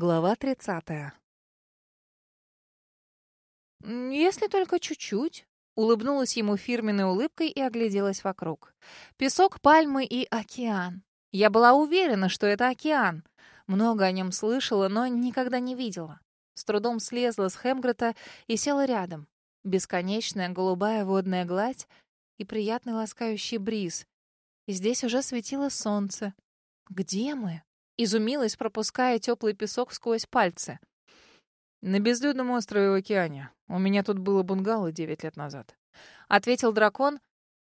Глава 30. «Если только чуть-чуть», — улыбнулась ему фирменной улыбкой и огляделась вокруг. «Песок, пальмы и океан. Я была уверена, что это океан. Много о нем слышала, но никогда не видела. С трудом слезла с Хемгрета и села рядом. Бесконечная голубая водная гладь и приятный ласкающий бриз. И здесь уже светило солнце. Где мы?» Изумилась, пропуская теплый песок сквозь пальцы. «На безлюдном острове в океане. У меня тут было бунгало девять лет назад». Ответил дракон,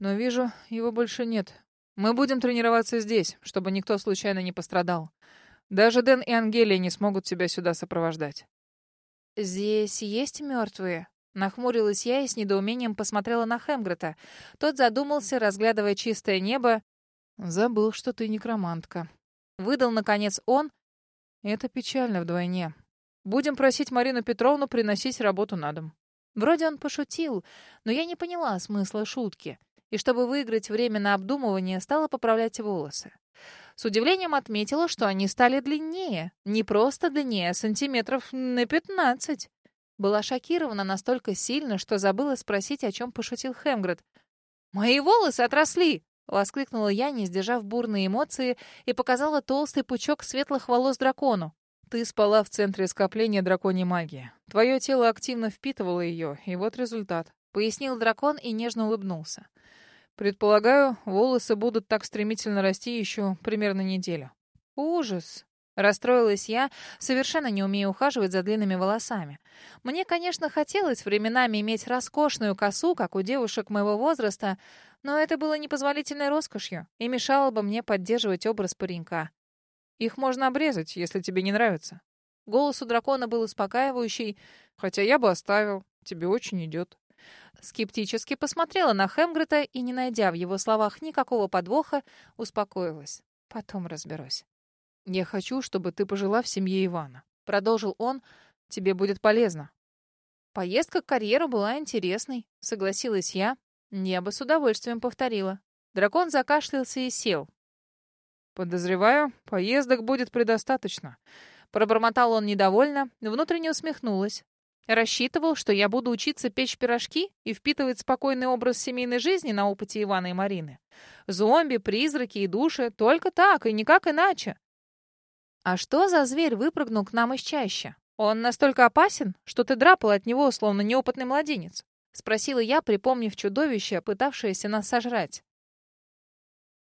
но вижу, его больше нет. Мы будем тренироваться здесь, чтобы никто случайно не пострадал. Даже Дэн и Ангелия не смогут тебя сюда сопровождать. «Здесь есть мертвые?» Нахмурилась я и с недоумением посмотрела на Хемгрета. Тот задумался, разглядывая чистое небо. «Забыл, что ты некромантка», Выдал, наконец, он. Это печально вдвойне. Будем просить Марину Петровну приносить работу на дом. Вроде он пошутил, но я не поняла смысла шутки. И чтобы выиграть время на обдумывание, стала поправлять волосы. С удивлением отметила, что они стали длиннее. Не просто длиннее, а сантиметров на пятнадцать. Была шокирована настолько сильно, что забыла спросить, о чем пошутил Хемгред. «Мои волосы отросли!» Воскликнула я, не сдержав бурные эмоции, и показала толстый пучок светлых волос дракону. «Ты спала в центре скопления драконьей магии. Твое тело активно впитывало ее, и вот результат», — пояснил дракон и нежно улыбнулся. «Предполагаю, волосы будут так стремительно расти еще примерно неделю». «Ужас!» Расстроилась я, совершенно не умея ухаживать за длинными волосами. Мне, конечно, хотелось временами иметь роскошную косу, как у девушек моего возраста, но это было непозволительной роскошью и мешало бы мне поддерживать образ паренька. Их можно обрезать, если тебе не нравится. Голос у дракона был успокаивающий, хотя я бы оставил, тебе очень идет. Скептически посмотрела на Хемгрета и, не найдя в его словах никакого подвоха, успокоилась. Потом разберусь. «Я хочу, чтобы ты пожила в семье Ивана», — продолжил он. «Тебе будет полезно». Поездка к карьеру была интересной, согласилась я, я бы с удовольствием повторила. Дракон закашлялся и сел. «Подозреваю, поездок будет предостаточно». Пробормотал он недовольно, внутренне усмехнулась. Рассчитывал, что я буду учиться печь пирожки и впитывать спокойный образ семейной жизни на опыте Ивана и Марины. Зомби, призраки и души — только так и никак иначе. А что за зверь выпрыгнул к нам из чащи? Он настолько опасен, что ты драпал от него, словно неопытный младенец. — спросила я, припомнив чудовище, пытавшееся нас сожрать.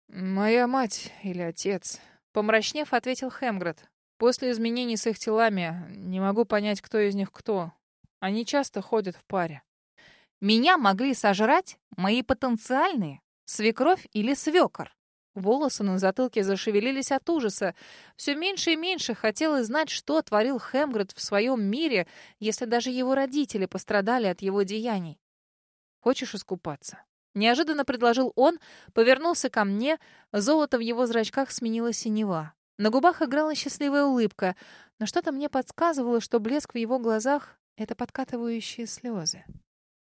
«Моя мать или отец», — помрачнев, ответил Хемгред. «После изменений с их телами не могу понять, кто из них кто. Они часто ходят в паре». «Меня могли сожрать мои потенциальные, свекровь или свекор?» Волосы на затылке зашевелились от ужаса. Все меньше и меньше хотелось знать, что творил Хемгред в своем мире, если даже его родители пострадали от его деяний. «Хочешь искупаться?» Неожиданно предложил он, повернулся ко мне, золото в его зрачках сменило синева. На губах играла счастливая улыбка, но что-то мне подсказывало, что блеск в его глазах — это подкатывающие слезы.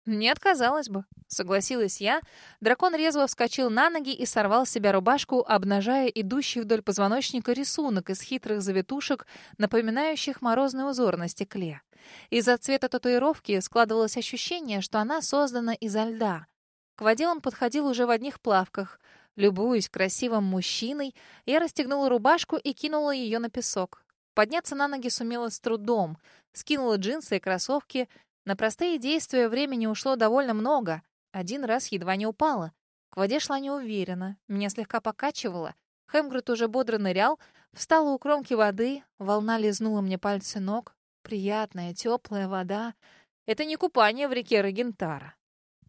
«Не отказалась бы», — согласилась я. Дракон резво вскочил на ноги и сорвал с себя рубашку, обнажая идущий вдоль позвоночника рисунок из хитрых завитушек, напоминающих морозный узор на стекле. Из-за цвета татуировки складывалось ощущение, что она создана изо льда. К воде он подходил уже в одних плавках. Любуясь красивым мужчиной, я расстегнула рубашку и кинула ее на песок. Подняться на ноги сумела с трудом. Скинула джинсы и кроссовки, на простые действия времени ушло довольно много. Один раз едва не упала. К воде шла неуверенно, меня слегка покачивало. Хемгрет уже бодро нырял, встала у кромки воды, волна лизнула мне пальцы ног. Приятная, теплая вода. Это не купание в реке Регентара.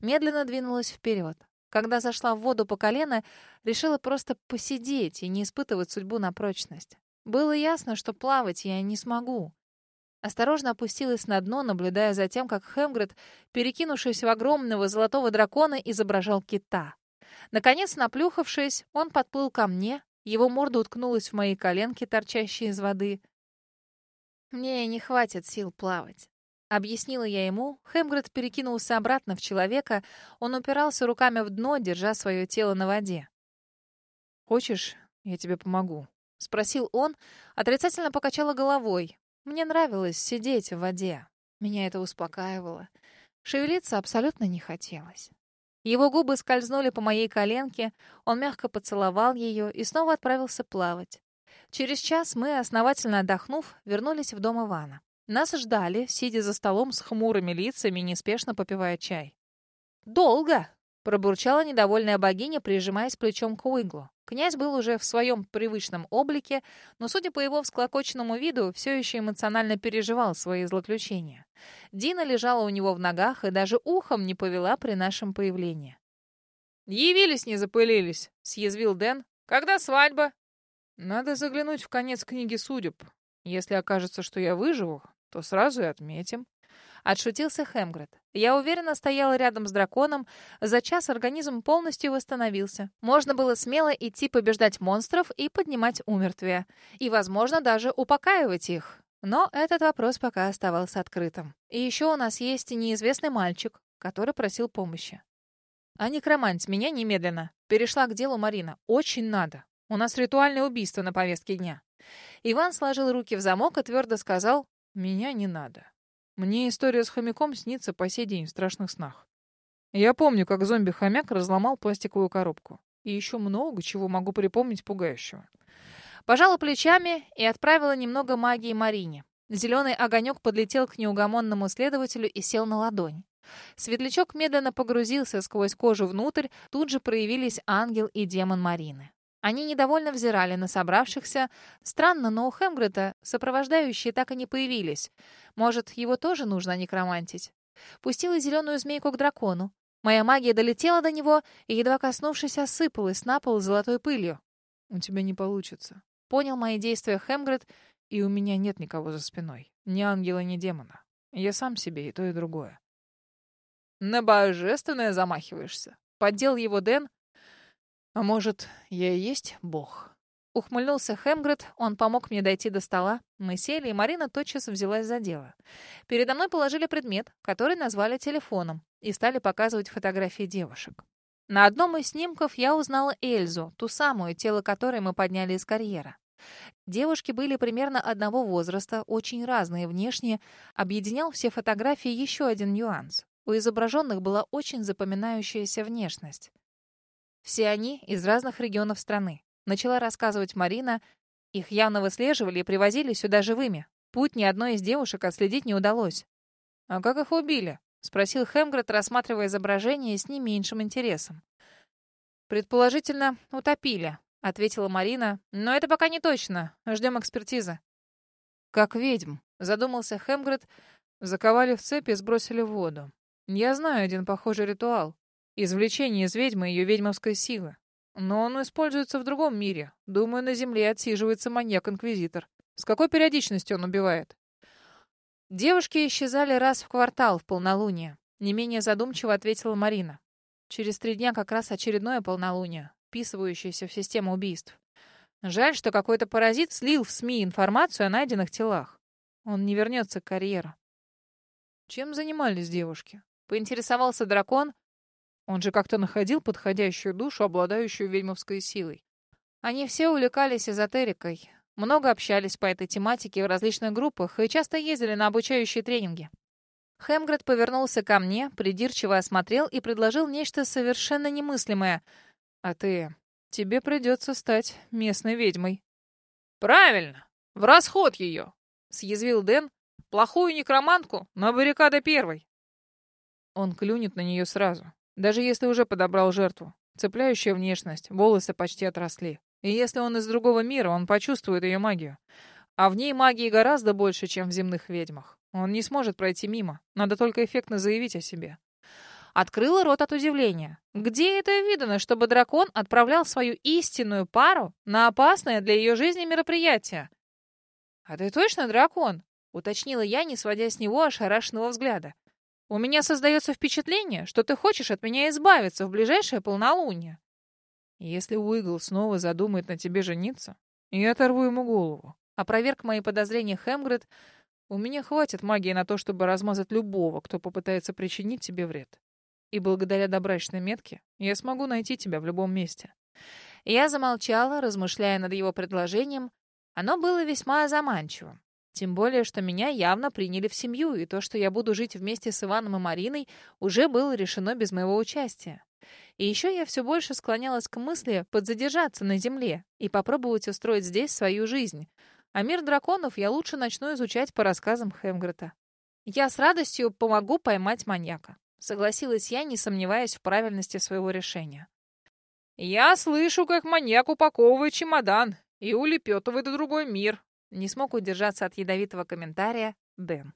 Медленно двинулась вперед. Когда зашла в воду по колено, решила просто посидеть и не испытывать судьбу на прочность. Было ясно, что плавать я не смогу. Осторожно опустилась на дно, наблюдая за тем, как Хемгред, перекинувшись в огромного золотого дракона, изображал кита. Наконец, наплюхавшись, он подплыл ко мне, его морда уткнулась в мои коленки, торчащие из воды. «Мне не хватит сил плавать», — объяснила я ему. Хемгред перекинулся обратно в человека, он упирался руками в дно, держа свое тело на воде. «Хочешь, я тебе помогу?» — спросил он, отрицательно покачала головой. Мне нравилось сидеть в воде. Меня это успокаивало. Шевелиться абсолютно не хотелось. Его губы скользнули по моей коленке, он мягко поцеловал ее и снова отправился плавать. Через час мы, основательно отдохнув, вернулись в дом Ивана. Нас ждали, сидя за столом с хмурыми лицами, неспешно попивая чай. «Долго!» — пробурчала недовольная богиня, прижимаясь плечом к Уиглу. Князь был уже в своем привычном облике, но, судя по его всклокоченному виду, все еще эмоционально переживал свои злоключения. Дина лежала у него в ногах и даже ухом не повела при нашем появлении. «Явились, не запылились», — съязвил Дэн. «Когда свадьба?» «Надо заглянуть в конец книги судеб. Если окажется, что я выживу, то сразу и отметим». Отшутился Хемгред. Я уверенно стояла рядом с драконом. За час организм полностью восстановился. Можно было смело идти побеждать монстров и поднимать умертвия. И, возможно, даже упокаивать их. Но этот вопрос пока оставался открытым. И еще у нас есть неизвестный мальчик, который просил помощи. «А некроманть меня немедленно!» Перешла к делу Марина. «Очень надо. У нас ритуальное убийство на повестке дня». Иван сложил руки в замок и твердо сказал «Меня не надо». Мне история с хомяком снится по сей день в страшных снах. Я помню, как зомби-хомяк разломал пластиковую коробку. И еще много чего могу припомнить пугающего. Пожала плечами и отправила немного магии Марине. Зеленый огонек подлетел к неугомонному следователю и сел на ладонь. Светлячок медленно погрузился сквозь кожу внутрь, тут же проявились ангел и демон Марины. Они недовольно взирали на собравшихся. Странно, но у Хемгрета сопровождающие так и не появились. Может, его тоже нужно некромантить? Пустила зеленую змейку к дракону. Моя магия долетела до него и, едва коснувшись, осыпалась на пол золотой пылью. «У тебя не получится». Понял мои действия Хемгрет, и у меня нет никого за спиной. Ни ангела, ни демона. Я сам себе и то, и другое. «На божественное замахиваешься?» Поддел его Дэн, а может, я и есть бог? Ухмыльнулся Хемгред, он помог мне дойти до стола. Мы сели, и Марина тотчас взялась за дело. Передо мной положили предмет, который назвали телефоном, и стали показывать фотографии девушек. На одном из снимков я узнала Эльзу, ту самую, тело которой мы подняли из карьера. Девушки были примерно одного возраста, очень разные внешне. Объединял все фотографии еще один нюанс. У изображенных была очень запоминающаяся внешность. Все они из разных регионов страны. Начала рассказывать Марина. Их явно выслеживали и привозили сюда живыми. Путь ни одной из девушек отследить не удалось. «А как их убили?» — спросил Хемгред, рассматривая изображение с не меньшим интересом. «Предположительно, утопили», — ответила Марина. «Но это пока не точно. Ждем экспертизы». «Как ведьм», — задумался Хемгред. «Заковали в цепи и сбросили в воду. Я знаю один похожий ритуал. Извлечение из ведьмы ее ведьмовской силы. Но он используется в другом мире. Думаю, на Земле отсиживается маньяк-инквизитор. С какой периодичностью он убивает? Девушки исчезали раз в квартал в полнолуние. Не менее задумчиво ответила Марина. Через три дня как раз очередное полнолуние, вписывающееся в систему убийств. Жаль, что какой-то паразит слил в СМИ информацию о найденных телах. Он не вернется к карьеру. Чем занимались девушки? Поинтересовался дракон, он же как-то находил подходящую душу, обладающую ведьмовской силой. Они все увлекались эзотерикой, много общались по этой тематике в различных группах и часто ездили на обучающие тренинги. Хемгред повернулся ко мне, придирчиво осмотрел и предложил нечто совершенно немыслимое. «А ты... тебе придется стать местной ведьмой». «Правильно! В расход ее!» — съязвил Дэн. «Плохую некромантку на баррикада первой». Он клюнет на нее сразу. Даже если уже подобрал жертву. Цепляющая внешность, волосы почти отросли. И если он из другого мира, он почувствует ее магию. А в ней магии гораздо больше, чем в земных ведьмах. Он не сможет пройти мимо. Надо только эффектно заявить о себе. Открыла рот от удивления. Где это видано, чтобы дракон отправлял свою истинную пару на опасное для ее жизни мероприятие? «А ты точно дракон?» — уточнила я, не сводя с него ошарашенного взгляда. У меня создается впечатление, что ты хочешь от меня избавиться в ближайшее полнолуние. Если Уигл снова задумает на тебе жениться, я оторву ему голову. Опроверг мои подозрения Хемгред. У меня хватит магии на то, чтобы размазать любого, кто попытается причинить тебе вред. И благодаря добрачной метке я смогу найти тебя в любом месте. Я замолчала, размышляя над его предложением. Оно было весьма заманчивым. Тем более, что меня явно приняли в семью, и то, что я буду жить вместе с Иваном и Мариной, уже было решено без моего участия. И еще я все больше склонялась к мысли подзадержаться на земле и попробовать устроить здесь свою жизнь. А мир драконов я лучше начну изучать по рассказам Хемгрета. Я с радостью помогу поймать маньяка. Согласилась я, не сомневаясь в правильности своего решения. «Я слышу, как маньяк упаковывает чемодан и улепетывает в другой мир», не смог удержаться от ядовитого комментария Дэн.